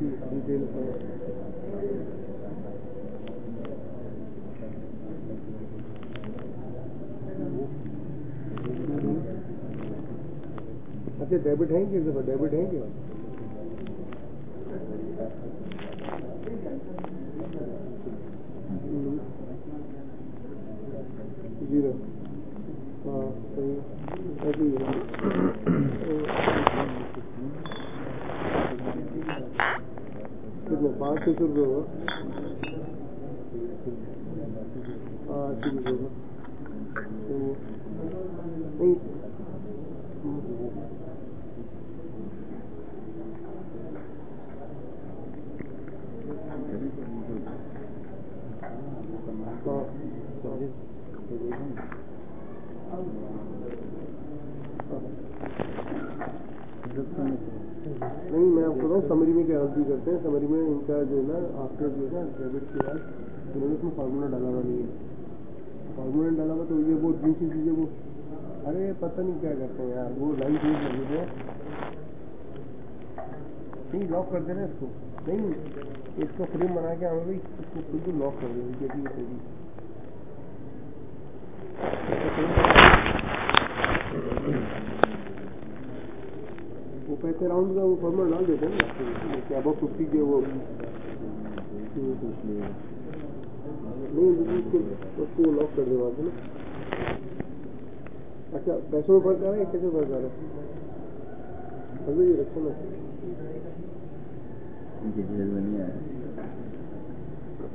Detail اچھا debit ہیں کہ ڈیبٹ ہیں کہ زیرو ہاں صحیح ایسے ہی کتنے پانچ سو روپئے ہوگا ہاں اسی روپئے ہوگا نہیں نہیں میں آپ کو سمری میں کیا غلطی کرتے ہیں سمری میں ان کا جو ہے نا آفٹر جو ہے نا کے بعد انہوں نے اس میں فارمولا ڈالا ہوا نہیں ہے۔ فارمولا ڈالا ہوا تو یہ وہ دوسری چیزیں وہ ارے پتہ نہیں کیا کرتے ہیں یار، وہ لائن چیز لگے تھے نہیں لاک کر دینا اس کو۔ نہیں اس کو فریم بنا کے ہمیں بھی اس کو بالکل لاک کر دیں کہ ٹھیک وہ پیسے راؤنڈ کا وہ فارمر ڈال دیتے ہیں نا۔ کیا ابو ففٹی کے وہ اس کو لاک کر اچھا پیسوں میں فرق آ رہا ہے کیسے فرق آ رہا ہے یہ رکھو نا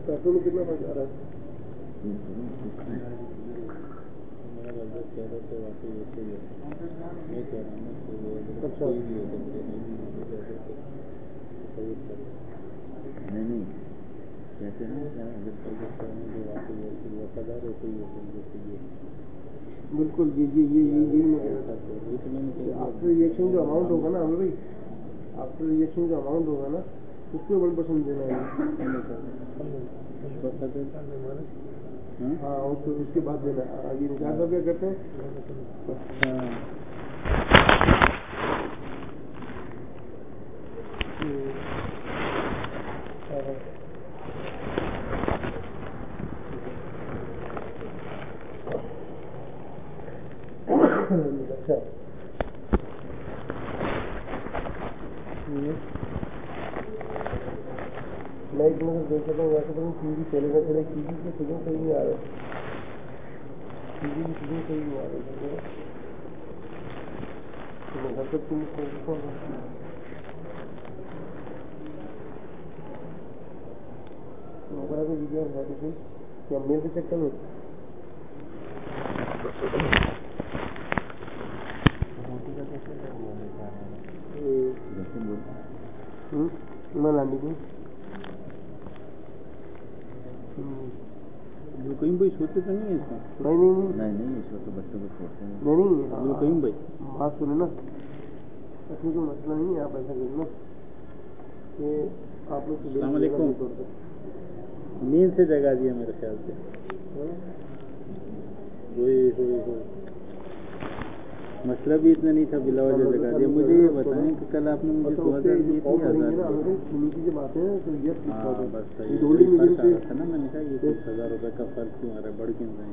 پیسوں میں کتنا فرق آ رہا ہے نہیں کہتے بالکل جی جی جی جی جی آفٹر ریئیکشن جو اماؤنٹ ہوگا نا ہمیں بھائی آفٹر ریئیکشن جو اماؤنٹ ہوگا نا، اس میں ون پرسینٹ دینا ہے۔ ہاں اس کے بعد دینا ہے۔ یہ نکال صاحب کیا کرتے ہیں؟ ہاں اچھا میں ایک منٹ دیکھ سکتا ہوں ویسے تو ٹی وی چلے گا تھوڑے ٹی وی کی فلم صحیح نہیں آ رہے ٹی وی کی فلم نہیں آ گھر تم کیا میل سے میں بھائی سوچتے تو نہیں ہے اس کا نہیں نہیں نہیں نہیں اس وقت بچوں کو چھوڑتے ہیں نہیں نہیں کہیں بھائی بات سنیں نا اس میں کوئی مسئلہ نہیں ہے آپ ایسا کرنا کہ آپ لوگ السلام علیکم نیند سے جگہ دیا میرے خیال سے مسئلہ بھی اتنا نہیں تھا بلا وجہ جگہ دیا مجھے یہ بتائیں کہ کل آپ نے مجھے دو ہزار دیے تین ہزار ہاں بس تھا نا میں نے کہا یہ تیس ہزار روپے کا فرق کیوں آ رہا ہے؟ بڑھ کیوں رہے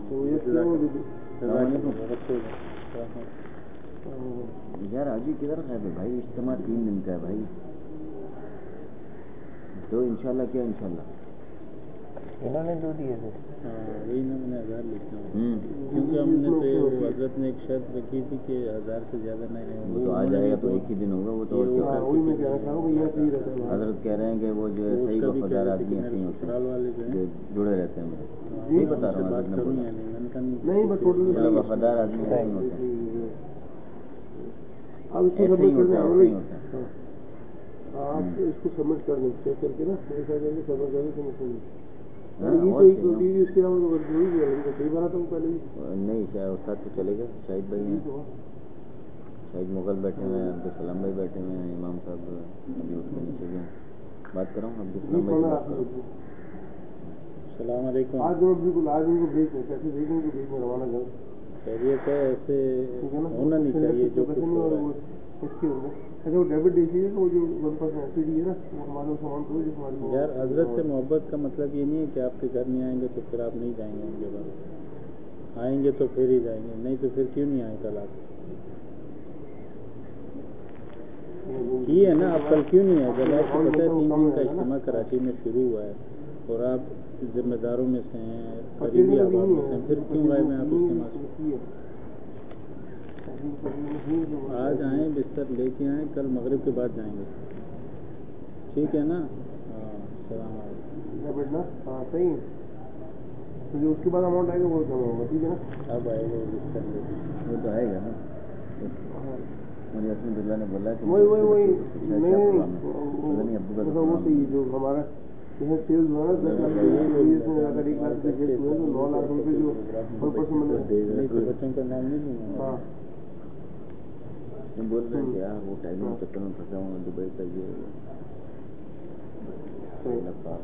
یار آج کدھر ہے بھائی؟ اجتماع تین دن کا ہے بھائی۔ تو انشاءاللہ کیا انشاءاللہ؟ انہوں نے دو دیے تھے وہی نا میں نے ہزار لکھا ہوں۔ کیونکہ ہم نے تو حضرت نے ایک شرط رکھی تھی کہ ہزار سے زیادہ نہیں وہ تو آ جائے گا تو ایک ہی دن ہوگا وہ تو حضرت کہہ رہے ہیں کہ وہ جو ہے صحیح وفادار آدمی ہیں جو جڑے رہتے ہیں مجھے یہی بتا رہا ہوں نہیں بس وفادار آدمی ہی ہوتے ہیں۔ اب اس کو سبمٹ کر دیں آپ اس کو سبمٹ کر دیں چیک کر کے نا سبمٹ کر کے سبمٹ کر کے سبمٹ کر دیں نہیں شاید استاد تو چلے گا شاہد بھائی ہیں۔ شاہد مغل بیٹھے ہوئے ہیں عبد السلام بھائی بیٹھے ہوئے ہیں امام صاحب ابھی اس کے نیچے گئے بات کرا ہوں عبد السلام بھائی السلام علیکم۔ آج میں بالکل آج ان کو بھیج کیسے بھیجیں گے بھیج میں روانہ کروں خیریت ہے ایسے ہونا نہیں چاہیے جو کچھ ہو رہا ہے۔ اچھا وہ ڈیبٹ دیکھ لیجیے وہ جو ون پرسینٹ ایس ڈی ہے نا وہ ہمارے اس اماؤنٹ کو جس ہماری یار حضرت سے محبت کا مطلب یہ نہیں ہے کہ آپ کے گھر نہیں آئیں گے تو پھر آپ نہیں جائیں گے ان کے بعد۔ آئیں گے تو پھر ہی جائیں گے نہیں تو پھر کیوں نہیں آئے کل آپ؟ کی ہے نا آپ کل کیوں نہیں آئے؟ جب آپ کو پتہ ہے تین دن کا اجتماع کراچی میں شروع ہوا ہے اور آپ ذمہ داروں میں سے ہیں قریبی احباب میں سے ہیں پھر کیوں غائب ہیں آپ اجتماع سے آج آئیں بستر لے کے آئیں کل مغرب کے بعد جائیں گے۔ ٹھیک ہے نا؟ السلام علیکم۔ صحیح تو جو اس کے بعد اماؤنٹ آئے گا وہ کم ہوگا ٹھیک ہے نا؟ اب آئے گا وہ بستر لے کے۔ وہ تو آئے گا نا۔ مجھے اسمد اللہ نے بولا کہ وہی وہی وہی۔ نہیں وہ صحیح جو ہمارا یہ سیلز لاکھ جو میں بچوں کا نام نہیں ہاں۔ بول رہے ہیں کہ یار وہ ٹائمنگ چکر میں پھنسا ہوں دبئی کا یہ ہاں،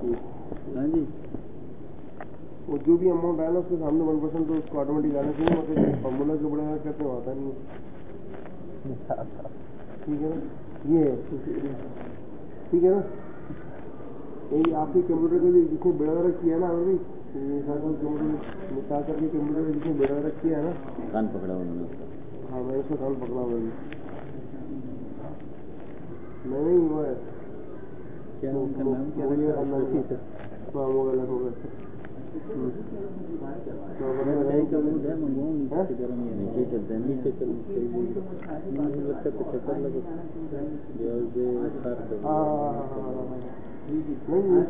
ٹھیک ہاں جی۔ وہ جو بھی اماؤنٹ آیا نا اس کے سامنے ون پرسینٹ تو اس کو آٹومیٹک آنا چاہیے مطلب فارمولا جو بڑے ہیں کہتے ہیں وہ آتا نہیں ہے۔ ٹھیک ہے نا؟ یہ ہے۔ ٹھیک ہے نا؟ یہی آپ کے کمپیوٹر کا جو جس نے بیڑا غرق کیا نا ابھی کمپیوٹر مثال کر کے کمپیوٹر جس نے بیڑا غرق کیا ہے نا۔ کان پکڑا انہوں نے۔ ہاں میں اس کا کام پکڑا ہوا ابھی میں نہیں وہ ہے۔ کیا نام ہے؟ ہاں ہاں ہاں ہاں نہیں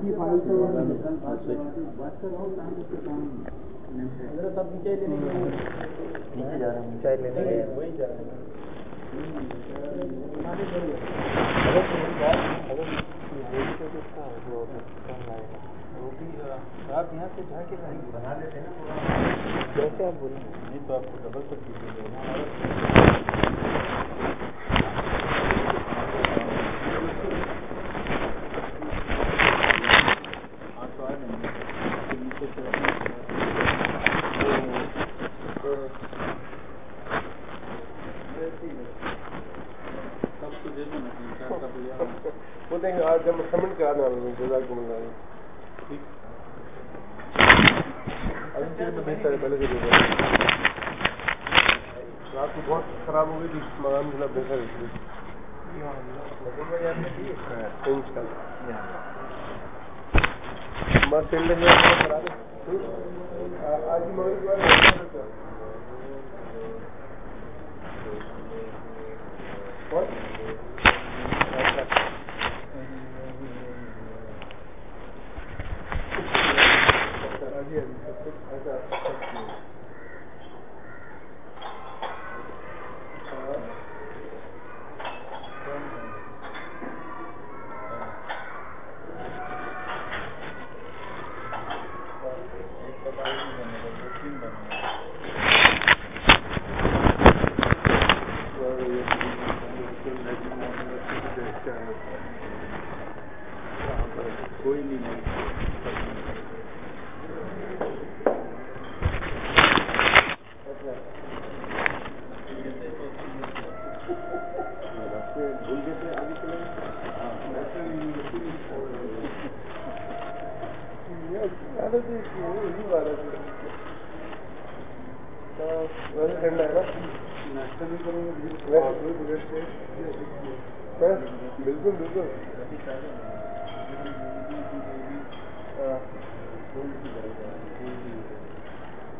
چائے لینے گئے آپ یہاں سے جا کے بنا لیتے نا۔ جیسے آپ بولیں۔ نہیں تو آپ کو ڈبل کر دیجیے ہاں تو آ جائیں گے نیچے سے سب کو دے دو نا تین چار کا تیار ہے وہ دیں گے آج جب سبمٹ کرا دیں ہم جزاک کو ملنا ہے ٹھیک ابھی چیز تو بہتر ہے پہلے سے دے دیں رات کو بہت خراب ہو گئی تھی مکان کے بہتر ہے اس لیے ان شاء اللہ بس سیل لیں گے کرا دیں آج ہی مغرب کے بعد اور کوئی نہیں ٹھنڈا ہے نا بالکل بالکل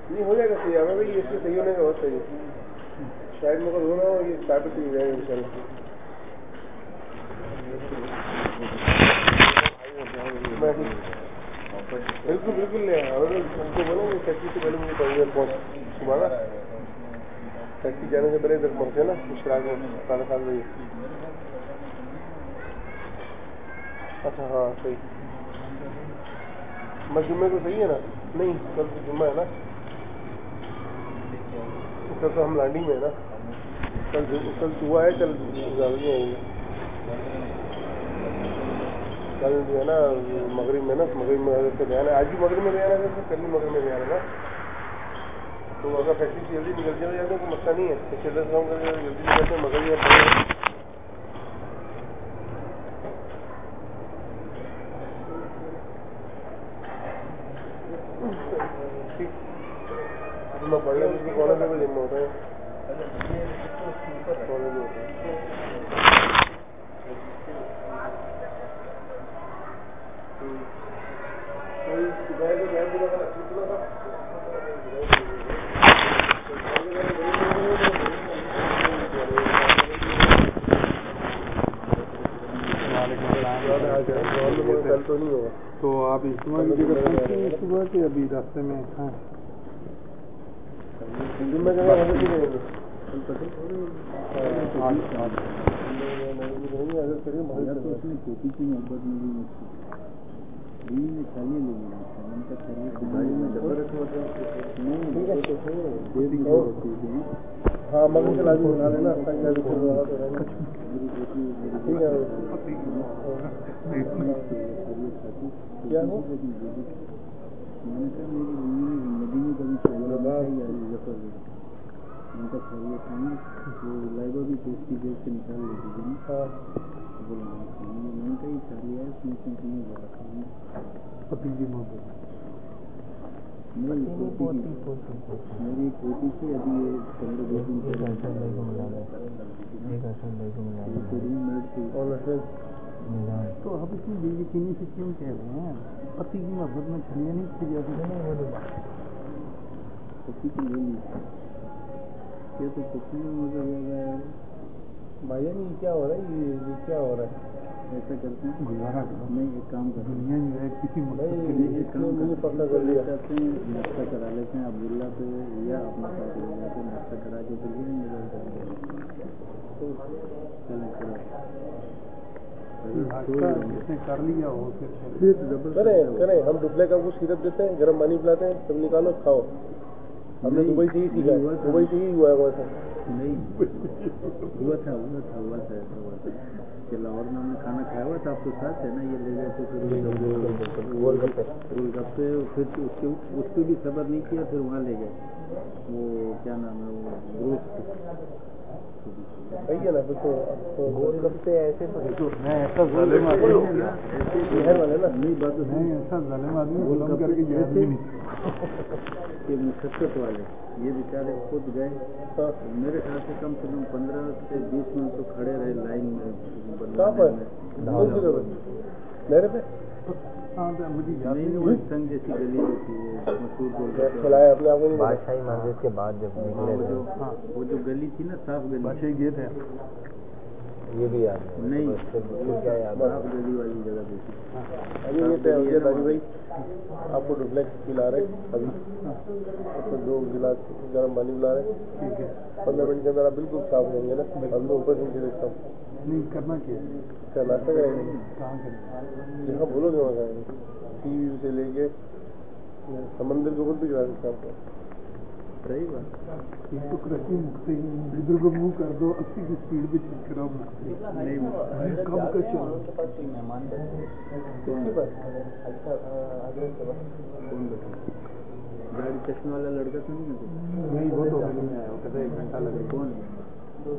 نہیں ہو جائے گا صحیح ہمیں بھائی اس سے صحیح ہونے کا بہت صحیح ہے شاید مگر ہونا ہو یہ اسٹارٹ ہو جائے گا ان شاء اللہ بالکل بالکل لے آیا اور ہم کو بولیں گے ٹیکسی سے پہلے مجھے پہنچ پہنچ صبح نا ٹیکسی جانے سے پہلے ادھر پہنچے نا مشکل میں ساڑھے سات اچھا ہاں صحیح۔ بس جمعے کو صحیح ہے نا؟ نہیں کل تو جمعہ ہے نا؟ کل تو ہم لانڈی میں ہے نا۔ کل کل صبح ہے، کل زیادہ نہیں آئیں گے۔ کل جو ہے نا، مغرب میں نا، مغرب میں حضرت بیان ہے۔ آج بھی مغرب میں بیان ہے، کل بھی مغرب میں بیان ہے نا؟ تو اگر فیکٹری سے جلدی نکل جائے تو کوئی مسئلہ نہیں ہے۔ چلڈرنس کام کر کے جلدی نکلتے ہیں مگر یہ پڑھ لیں کی میں سے بھی ذمہ ہوتا ہے کون بھی ہوتا ہے۔ تو آپ اجتماع کی جگہ پہنچے ہیں صبح کے ابھی راستے میں ذمہ داری حضرت ہی رہیں گے کھیتی کی محبت میں ہاں مگر چلا بنا لینا ٹھیک ہے کیا ہو نہیں ان کا چالیے کھانا وہ لائبہ بھی دوستی جیب سے نکال لے دیجیے نا بولا ہاں۔ میں نے کہا یہ اس میں سے تمہیں بڑا کھانا کی میری پوتی سے ابھی یہ پندرہ دن لڑکے تو آپ اتنی بے یقینی سے کیوں کہہ رہے ہیں پتی کی محبت میں چھڑیاں نہیں کھی جاتی۔ پتی یہ تو پتی میں مزہ زیادہ ہے۔ بھائی کیا ہو رہا ہے؟ یہ کیا ہو رہا ہے؟ ایسا کرتے ہیں؟ گزارا کرو۔ نہیں ایک کام کرتے ہیں دنیا جو ہے کسی مقصد کے نہیں لیے لیا کرتے ہیں ناشتہ کرا لیتے ہیں عبداللہ پہ یا اپنا ساتھ لے جاتے ہیں ناشتہ کرا کے پھر جس نے کر لیا کریں ہم ڈبلے کا کچھ سیرپ دیتے ہیں گرم پانی پلاتے ہیں تم نکالو کھاؤ۔ ہم نے دبئی سے ہی سیکھا دبئی سے ہی ہوا ہے ویسا نہیں ہوا تھا ہوا تھا ہوا تھا ایسا ہوا تھا۔ کہ لاہور میں ہم نے کھانا کھایا ہوا تھا آپ کو ساتھ ہے نا؟ یہ لے تھے پھر گول گپے پھر اس کے اس پہ بھی صبر نہیں کیا پھر وہاں لے گئے۔ وہ کیا نام ہے وہ گروپ صحیح ہے نا پھر تو گول گپے ایسے تو میں ایسا ظالم آدمی ہوں۔ نا شہر والے نا نہیں بات میں ایسا ظالم آدمی گول غلام کر گپے کے ایسے جائے نہیں۔ کہ مشقت والے یہ بیچارے خود گئے۔ میرے خیال سے کم سے کم پندرہ سے بیس منٹ تو کھڑے رہے لائن میں میرے پہ؟ ہاں۔ بادشاہی مسجد کے بعد جب ہاں، وہ جو تھے ہاں وہ جو گلی تھی نا صاف گلی۔ گئے تھے یہ بھی یاد ہے۔ نہیں۔ ابھی یہ بھائی آپ کو پلا رہے ابھی۔ آپ کو دو گلاس گرم پانی پلا رہے ٹھیک ہے۔ پندرہ منٹ کے اندر آپ بالکل صاف ہوں گے نا؟ ہم تو اوپر سے دیکھتا ہوں۔ نہیں کرنا کیا؟ جہاں بولو گے؟ وہاں سے لے کے سمندر کے اوپر بھی کرا سکتے آپ۔ کو تو کر دو اسی کی اسپیڈ پہ چل کر آپ مکتے نہیں کب کا چلو کس کی بات کون بیٹھا گاڑی چشمے والا لڑکا تھا نہیں نہیں وہ تو نہیں آیا وہ کہتے ایک گھنٹہ لگے۔ کون تو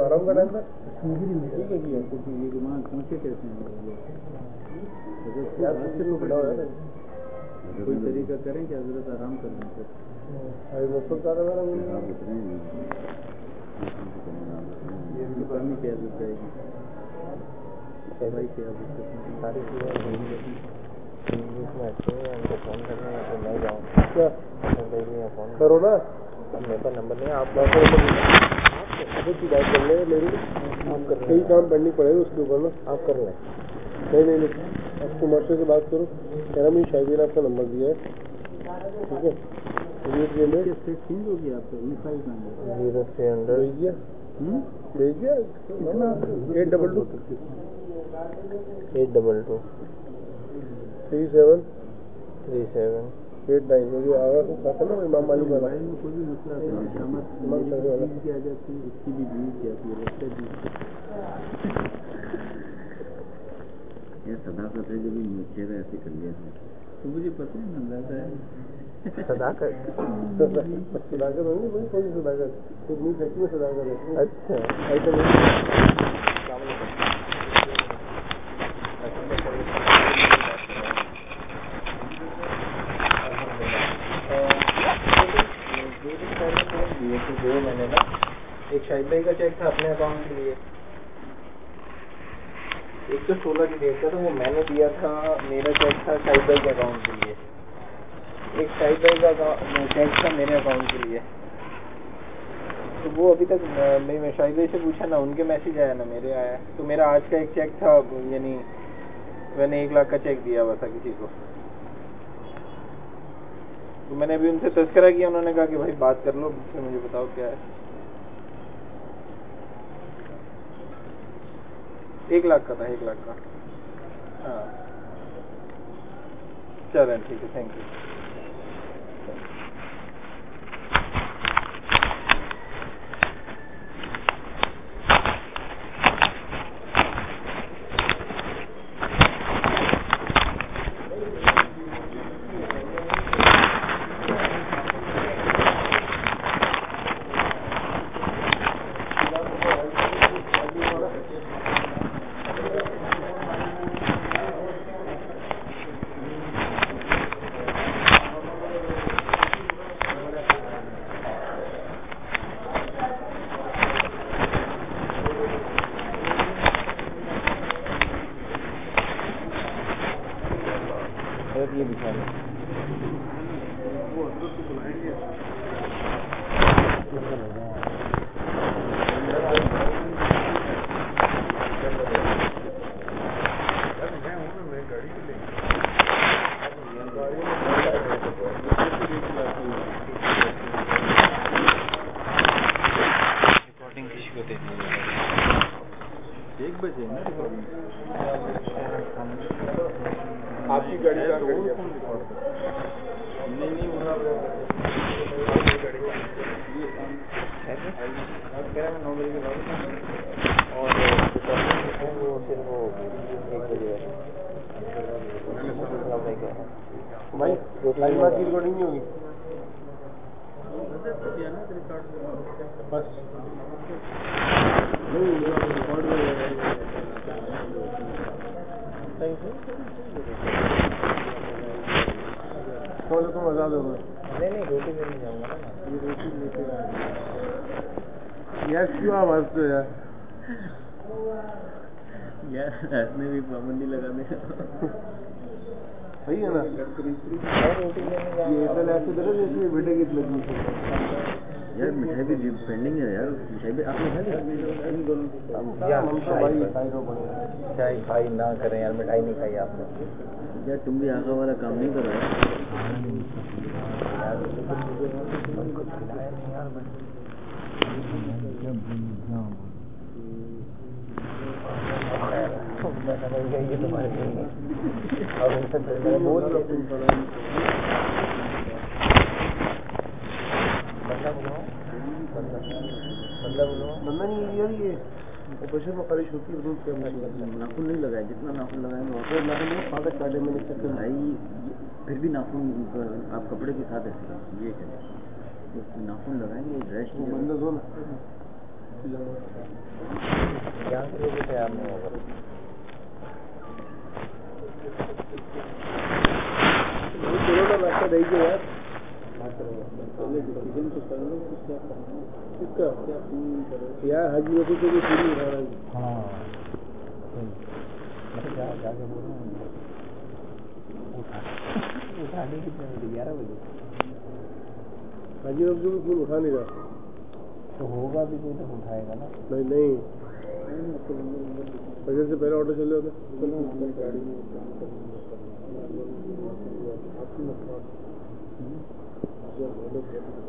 آرام تھا۔ ٹھیک ہے کیونکہ یہ وہاں پہنچے کیسے ہیں؟ کوئی طریقہ کریں کہ حضرت آرام کر لیں جائے گی۔ کیا کرو نا میرے پاس نمبر نہیں ہے آپ کی بات کر لیں میری آپ کام پینڈنگ پڑے گا اس کے اوپر نا۔ آپ کر لیں۔ نہیں نہیں۔ آپ کو مارشل سے بات کرو۔ کہہ رہا مجھے شاہدین آپ کا نمبر دیا ہے۔ ٹھیک ہے۔ Eight double two. Eight double two. Three seven. Three seven. Eight nine. مجھے آگا ہے نا امام مالک والا۔ امام صاحب والا بیچ کی آ جاتی ہے اس کی بھی بیچ جاتی ہے لگتا ہے یہ صداقت ہے جو بھی چہرہ ایسے کر لیا ہے۔ تو مجھے پتہ نہیں اندازہ ہے۔ صداقت صداقت ہوگی بڑی کون سی صداقت اتنی فیکٹری میں صداقت ہے۔ اچھا۔ ایسا دو مہینے نا ایک شاہد بھائی کا چیک تھا اپنے اکاؤنٹ کے لیے۔ ایک تو سولہ کی ڈیٹ کا تو وہ میں نے دیا تھا، میرا چیک تھا شاہد بھائی کے اکاؤنٹ کے لیے۔ ایک شاہد بھائی کا چیک تھا میرے اکاؤنٹ کے لیے۔ تو وہ ابھی تک میں شاہد بھائی سے پوچھا نا، ان کے میسج آیا نا میرے، آیا۔ تو میرا آج کا ایک چیک تھا یعنی میں نے ایک لاکھ کا چیک دیا ہوا تھا کسی کو۔ تو میں نے ابھی ان سے تذکرہ کیا، انہوں نے کہا کہ بھائی بات کر لو، پھر مجھے بتاؤ کیا ہے۔ ایک لاکھ کا تھا ایک لاکھ کا۔ ہاں۔ چلیں ٹھیک ہے تھینک یو یہ بچھا لیں ریکارڈنگ کسی کو دے ایک بجے نا آپ کی گاڑی کہاں کھڑی ہے نہیں نہیں وہ نو بجے کے بعد اور وہ پھر وہ ایک بجے السلام علیکم بھائی لائن بات کی ریکارڈنگ نہیں ہوگی بس نہیں میں آزاد نہیں نہیں روٹی دینے جاؤں گا نا۔ یہ روٹی لے کے یس کیوں آپ ہنستے ہو یار یار ہنسنے بھی پابندی لگا دے صحیح ہے نا؟ میں روٹی لینے جاؤں یہ گا ایسا ایسے دے رہے جیسے بیٹے کی لگی یار مٹھائی بھی پینڈنگ ہے یار مٹھائی بھی آپ نے کھا یار بھائی سائڈوں پر چائے کھائی نہ کریں یار مٹھائی نہیں کھائی آپ نے۔ یار تم بھی آگا والا کام نہیں کرو یار میں سمجھ گیا یہ تمہارے لیے نہیں ہے۔ اور ان سے پھر میں نے بول دیا بندہ بلواؤں بندہ بندہ بلواؤں بندہ نہیں یار یہ بشر میں خارش ہوتی ہے روز کے ناخن نہیں لگائے جتنا ناخن لگائے گا پھر نہ تو پاگل کاٹے میں نے چکر بھائی پھر بھی ناخن آپ کپڑے کے ساتھ ایسے یہ ہے ناخن لگائیں گے ڈریس وہ بندہ دو نا یہاں سے لے کے گیارہ بجے حاجی کو بھی فون اٹھا نہیں تو ہوگا بھی کوئی تو اٹھائے گا نا۔ نہیں نہیں۔ فجر سے پہلے آٹو چلے ہوتے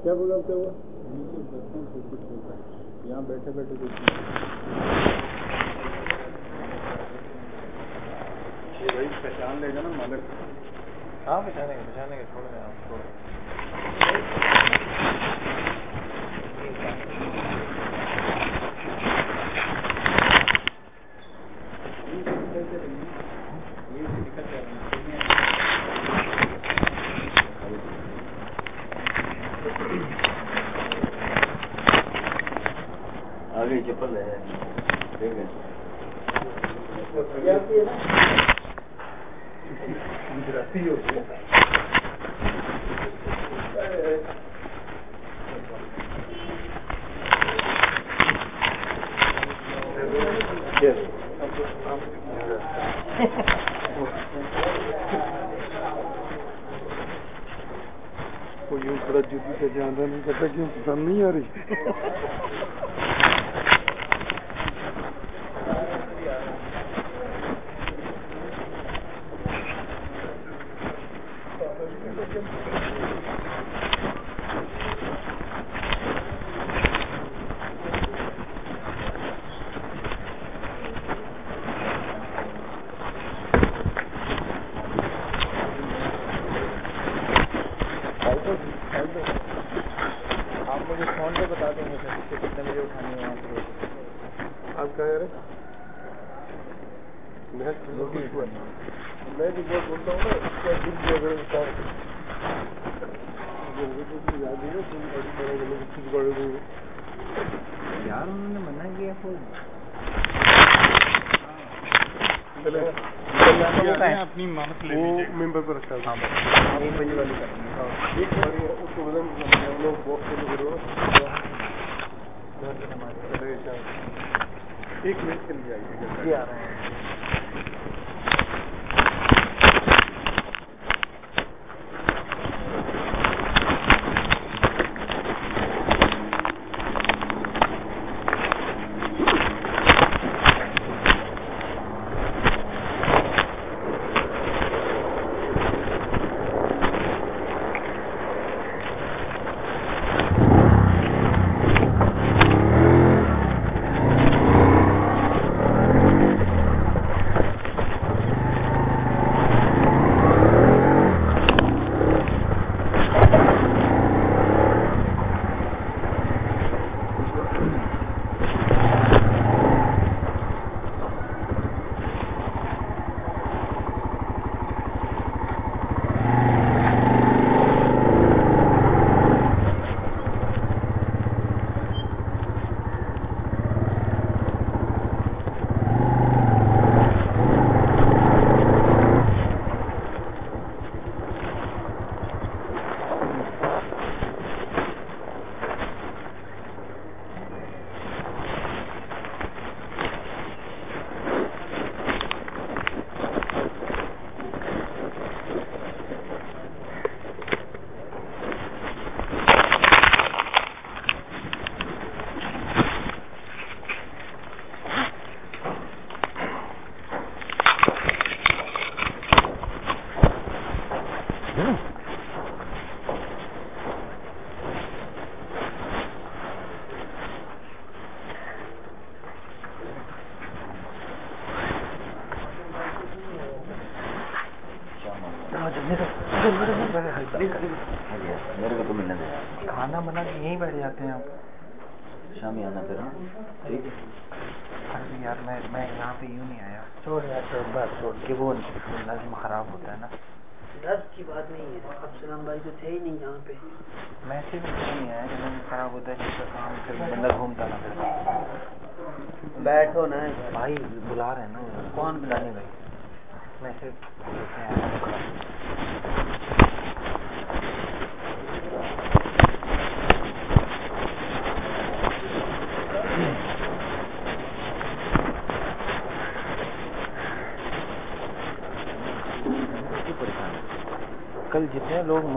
کیا پروگرام کیا ہوا؟ یہاں بیٹھے بیٹھے پہچان لے گا نا مالک۔ ہاں بچانے کے بچانے کے چھوڑ دیں آپ چھوڑ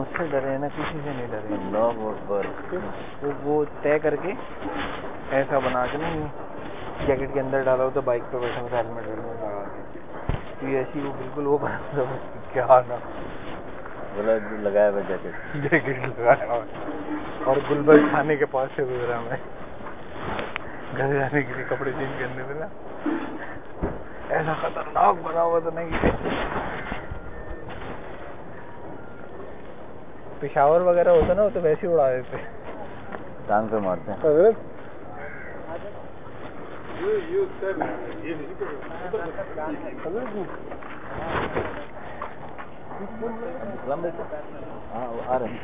مجھ سے ڈرے نہ کسی سے نہیں ڈرے تو وہ طے کر کے ایسا بنا کے نا جیکٹ کے اندر ڈالا ہو تو بائک پہ بیٹھا ہوتا ہیلمیٹ ویلمیٹ لگا کے۔ تو ایسی وہ بالکل وہ بنا کیا نا۔ لگایا ہوا جیکٹ۔ جیکٹ لگایا ہوا۔ اور گلبر کھانے کے پاس سے گزرا میں۔ گھر جانے کے لیے کپڑے چینج کرنے پہ ایسا خطرناک بنا ہوا تو نہیں پشاور وغیرہ ہوتا نا وہ تو ویسے اڑا دیتے۔ ٹانگ سے مارتے حضرت؟ ہاں آ رہے ہیں۔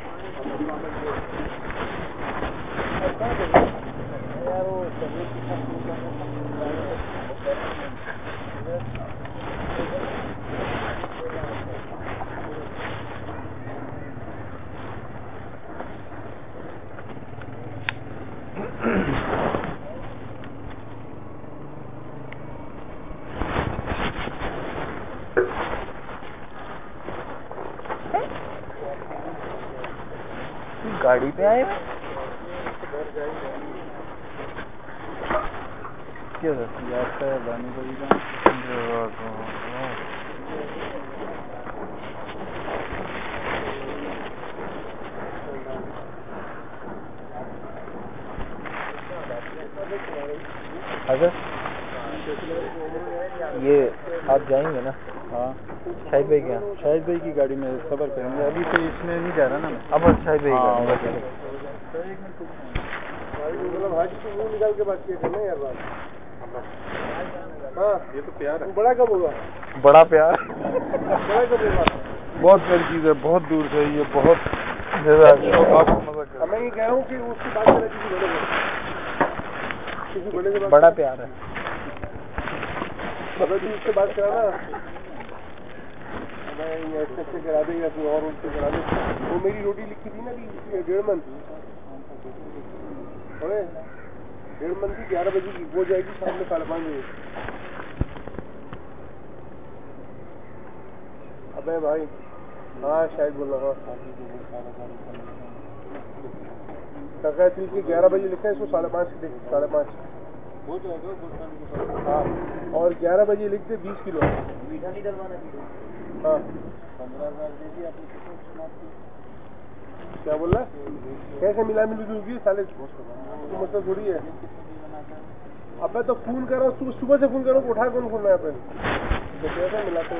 کا اگر یہ آپ جائیں گے نا؟ ہاں۔ شاہد بھائی یہاں شاہد بھائی کی گاڑی میں سفر کریں گے۔ ابھی تو اس میں نہیں جا رہا نا اب شاہد بھائی ہاں،۔ مطلب حاجی کو منہ نکال کے بات کیے تھے نا یار بات۔ ہاں یہ تو پیار ہے۔ بڑا کب ہوگا؟ بڑا پیار۔ بہت بڑی چیز ہے بہت دور سے یہ بہت میں یہ کہہ رہا ہوں کہ اس کی بات بڑا پیار ہے۔ بات میں یہ ایسے ایسے کرا دے یا کوئی اور ان سے کرا دے وہ میری روٹی لکھی تھی نا کہ ڈیڑھ من ارے ڈیڑھ من کی گیارہ بجے کی وہ جائے گی شام میں ساڑھے پانچ بجے ابے بھائی ہاں شاید۔ بول رہا تھی کہ گیارہ بجے لکھا ہے اس کو ساڑھے پانچ سے دیکھ ساڑھے پانچ ہاں اور گیارہ بجے لکھ دے بیس کلو۔ ہاں کیا بول رہا کیسے ملا ملی ہوگی سالے تو مطلب تھوڑی ہے۔ اب میں تو فون کر رہا ہوں، صبح سے فون کر رہا ہوں، اٹھا کون فون ہے پہ تو کیسا ملاتے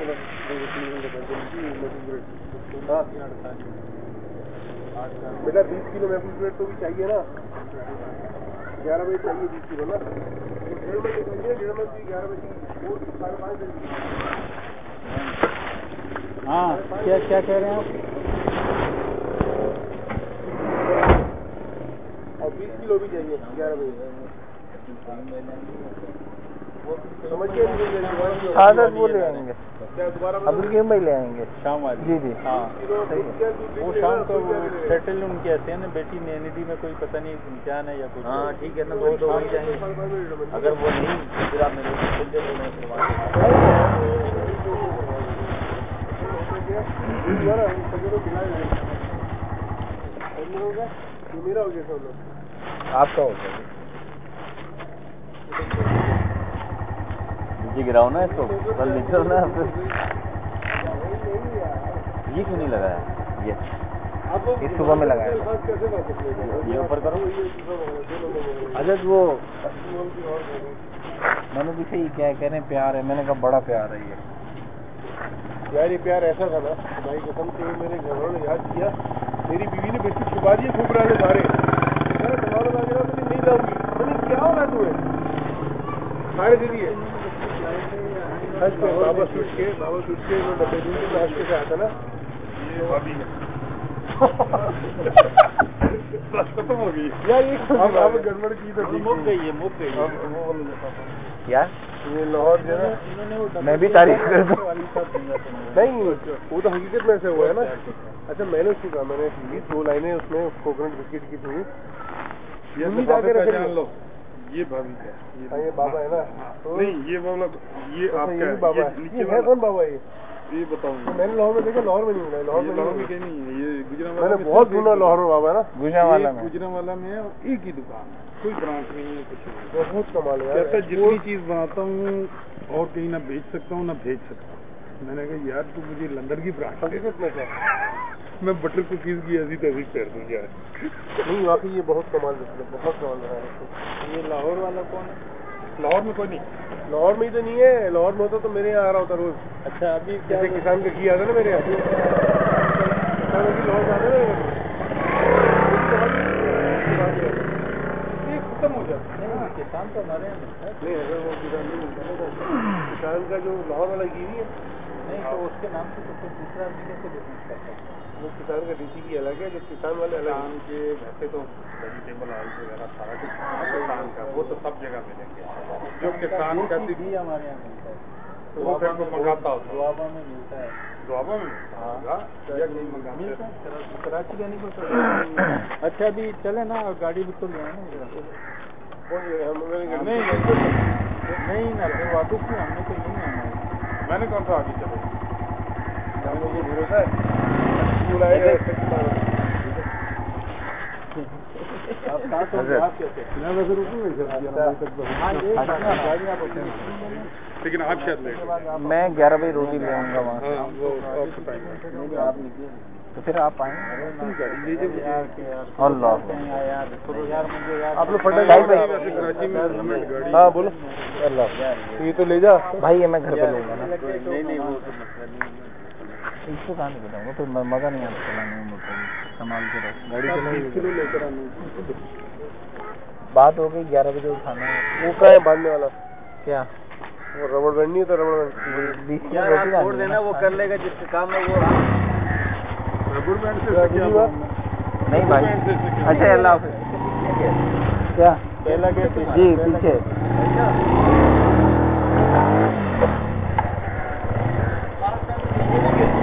ہاں۔ بیٹا بیس کلو میپل پلیٹ تو بھی چاہیے نا۔ گیارہ بجے چاہیے بیس کلو نا۔ ڈیڑھ بجے چاہیے، ڈیڑھ بجے گیارہ بجے وہ ساڑھے پانچ بجے ہاں کیا کیا کہہ رہے ہیں آپ؟ اور بیس کلو بھی چاہیے گیارہ بجے۔ وہ لے آئیں گے۔ بھائی لے آئیں گے۔ شام والی۔ جی جی۔ ہاں۔ وہ شام کو سیٹل ان کے ہیں نا بیٹی نیندی میں کوئی پتہ نہیں امتحان ہے یا کچھ ہاں ٹھیک ہے نا وہ تو وہی جائیں گے۔ اگر وہ نہیں پھر آپ میرے کو بول ہو گیا۔ آپ کا ہوگا نیچے گراؤ نا اس کو۔ کل نیچے نا۔ یہ کیوں نہیں لگایا؟ یہ۔ اس صبح میں لگایا یہ اوپر کرو۔ حضرت وہ۔ میں نے بھی صحیح کیا کہہ رہے ہیں، پیار ہے۔ میں نے کہا بڑا پیار ہے یہ۔ یار یہ پیار ایسا تھا نا بھائی قسم سے میرے گھر والوں نے یاد کیا میری بیوی نے بسکٹ چھپا دیے خوب رہے سارے۔ میں نے سوال بتا دیا میں نہیں جاؤں گی میں نے کیا ہو رہا ہے تمہیں سارے دے دیے بابا سوٹ کے بابا سوٹ کے ڈبے دوں کے حج پہ سے آتا نا۔ یہ بھابھی ہے۔ ختم ہو گئی۔ یار یہ گڑبڑ کی تو مک گئی ہے مک گئی ہے۔ کیا؟ یہ لاہور جو ہے نا میں بھی تعریف کر دوں۔ نہیں وہ تو حقیقت میں سے ہوا ہے نا۔ اچھا میں نے اس کو کہا میں نے دو لائنیں اس میں کوکونٹ بسکٹ کی تھی امید آ کے رکھ لو۔ یہ ہاں یہ بابا ہے نا۔ نہیں یہ والا یہ آپ اچھا، کا ہے۔ بابا ہے۔ ہے کون بابا یہ یہ بتاؤں میں نے لاہور میں دیکھا لاہور میں نہیں ملا لاہور میں لاہور نہیں میں۔ کہیں نہیں ہے یہ گجرا میں نے بہت ڈھونڈا لاہور میں بابا ہے نا۔ گجرا والا میں۔ گجرا والا میں ہے اور ایک ہی دکان ہے کوئی برانچ نہیں ہے کچھ بہت کمال ہے کہتا جتنی چیز بناتا ہوں اور کہیں نہ بیچ سکتا ہوں نہ بھیج سکتا ہوں۔ میں نے کہا یار تو مجھے لندن کی برانچ میں بٹر کوکیز کی ایسی تیسی کر دوں یار۔ نہیں واقعی یہ بہت کمال ہے بہت کمال رہا ہے۔ یہ لاہور والا کون ہے؟ لاہور میں کوئی نہیں۔ لاہور میں ہی تو نہیں ہے لاہور میں ہوتا تو میرے یہاں آ رہا ہوتا روز۔ اچھا ابھی جیسے کسان کا گھی آتا نا میرے یہاں۔ لاہور جاتے نا ختم ہو جاتا کسان تو ہمارے یہاں ملتا ہے۔ نہیں اگر وہ کسان کا جو لاہور والا گھی نہیں ہے۔ تو اس کے نام سے تو پھر دوسرا آدمی کیسے بزنس کرتا ہے وہ کسان کا ڈی کی الگ ہے جو کسان والے الگ کے ویسے تو ویجیٹیبل آئل وغیرہ سارا کچھ کسان کا وہ تو سب جگہ ملیں گے جو کسان کا ہمارے یہاں ملتا ہے وہ پھر کو منگاتا ہوتا دعابا میں ملتا ہے میں کراچی پتا اچھا ابھی چلے نا گاڑی بھی تو لے آئے نا نہیں نہیں نا بھی ہم نے تو نہیں آنا ہے میں نے کون سا آگے چلے لیکن آپ شاید میں گیارہ بجے روٹی لے آؤں گا وہاں ہاں تو پھر آپ آئیں۔ اللہ آپ لوگ پٹے ہاں بولو۔ اللہ۔ یہ تو لے جا۔ بھائی یہ میں گھر پہ لوں گا بات ہو گئی گیارہ بجے اٹھانا وہ کہاں ہے باندھنے والا کیا وہ ربڑ بینڈ نہیں تو ربڑ بینڈ دینا وہ کر لے گا جس کا کام ہے وہ ربڑ بینڈ سے نہیں بھائی اچھا اللہ حافظ کیا جی پیچھے Thank.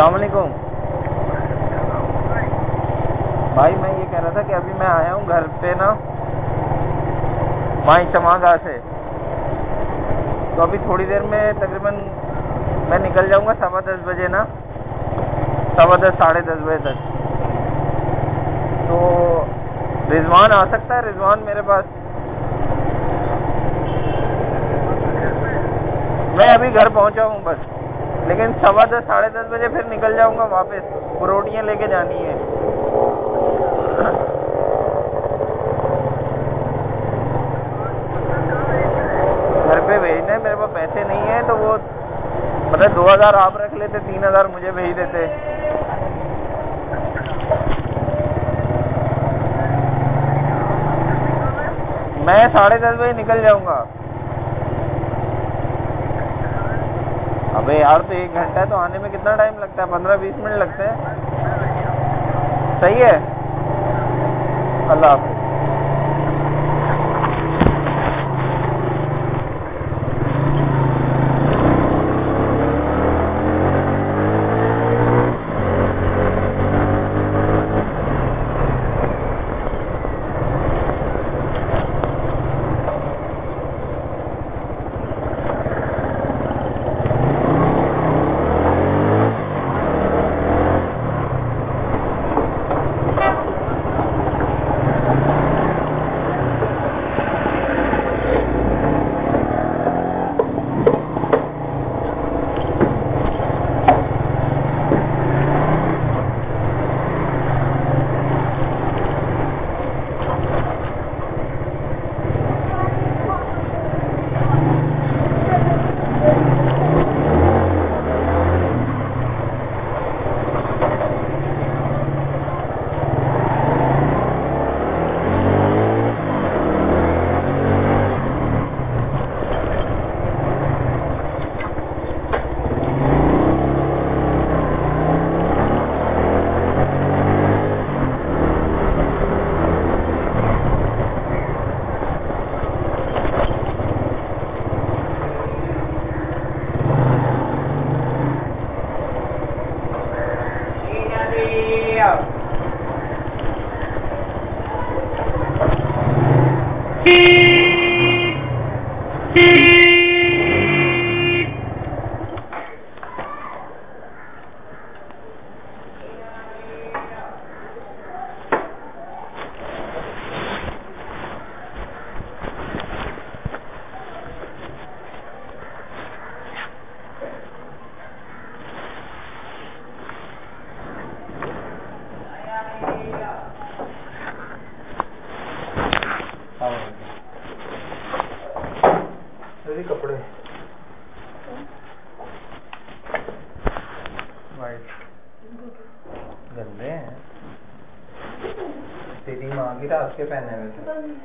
السلام علیکم۔ بھائی، میں یہ کہہ رہا تھا کہ ابھی میں آیا ہوں گھر پہ نا وہیں چما گاہ سے۔ تو ابھی تھوڑی دیر میں تقریباً میں نکل جاؤں گا سوا دس بجے نا۔ سوا دس، ساڑھے دس بجے تک۔ تو رضوان آ سکتا ہے؟ رضوان میرے پاس۔ میں ابھی گھر پہنچا ہوں بس۔ لیکن سوا دس، ساڑھے دس بجے پھر نکل جاؤں گا واپس روٹیاں لے کے جانی ہے گھر پہ بھیجنا ہے میرے پاس پیسے نہیں ہیں تو وہ مطلب دو ہزار آپ رکھ لیتے، تین ہزار مجھے بھیج دیتے۔ میں ساڑھے دس بجے نکل جاؤں گا۔ ابھی یار تو ایک گھنٹہ تو آنے میں کتنا ٹائم لگتا ہے؟ پندرہ بیس منٹ لگتے ہیں۔ صحیح ہے۔ اللہ حافظ۔ Efendim efendim.